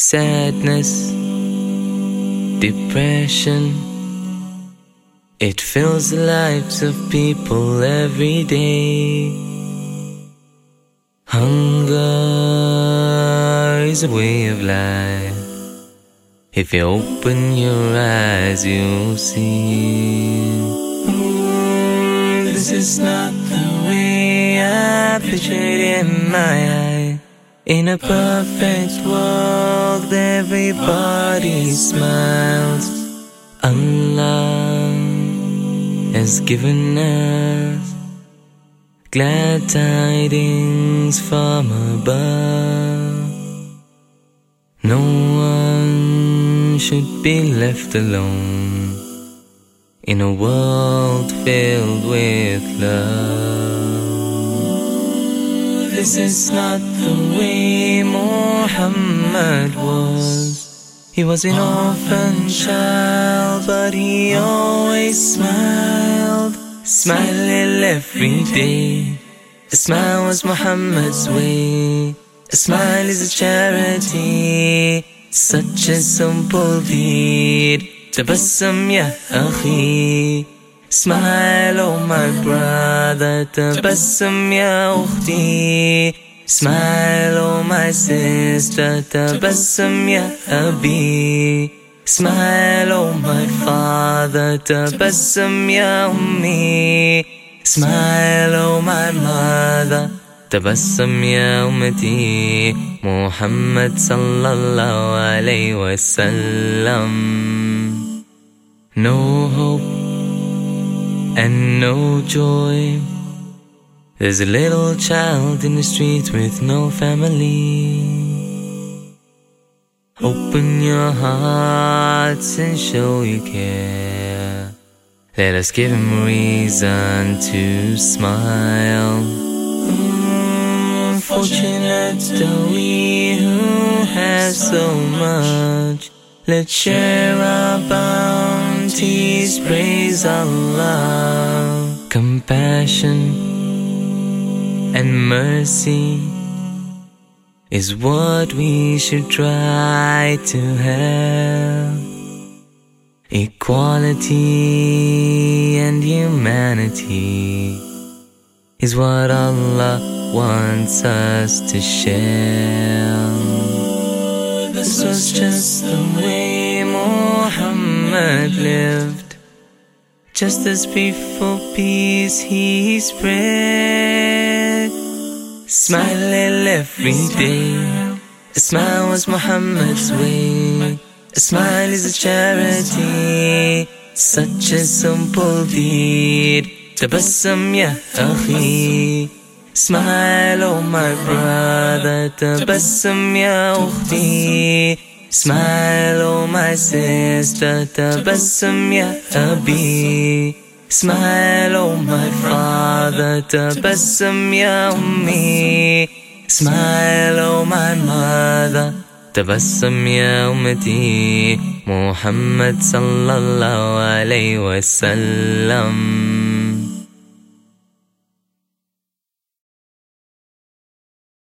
sadness, depression. It fills the lives of people every day. Hunger is a way of life. If you open your eyes, you'll see. This is not the way I pictured in my eye. In a perfect world, everybody smiles. Allah has given us glad tidings from above. No one should be left alone in a world filled with love. This is not the way Muhammad was. He was an orphan child, but he always smiled, smiling every day. A smile was Muhammad's way. A smile is a charity, such a simple deed. Tabassum ya akhi. Smile, oh my brother, tabassum ya ukhti. Smile, oh my sister, tabassum ya abi. Smile, oh my father, tabassum ya ummi. Smile, oh my mother, tabassum ya ummati. Muhammad sallallahu alayhi wasallam. No hope and no joy. There's a little child in the street with no family. Open your hearts and show you care. Let us give him reason to smile. Mm, fortunate are we who have so much. Let's share our bounties, praise Allah. Compassion and mercy is what we should try to have. Equality and humanity is what Allah wants us to share. This was just the way Muhammad lived. Just as peaceful peace he spread. Smiling every day. A smile was Muhammad's way. A smile is a charity. Such a simple deed. Tabassum ya akhi. Smile, oh my brother, tabassum ya ukhti. Smile, oh my sister, tabassum ya abi. Smile, oh my father, tabassum ya ummi. Smile, oh my mother, tabassum ya ummati. Muhammad sallallahu alayhi wasallam.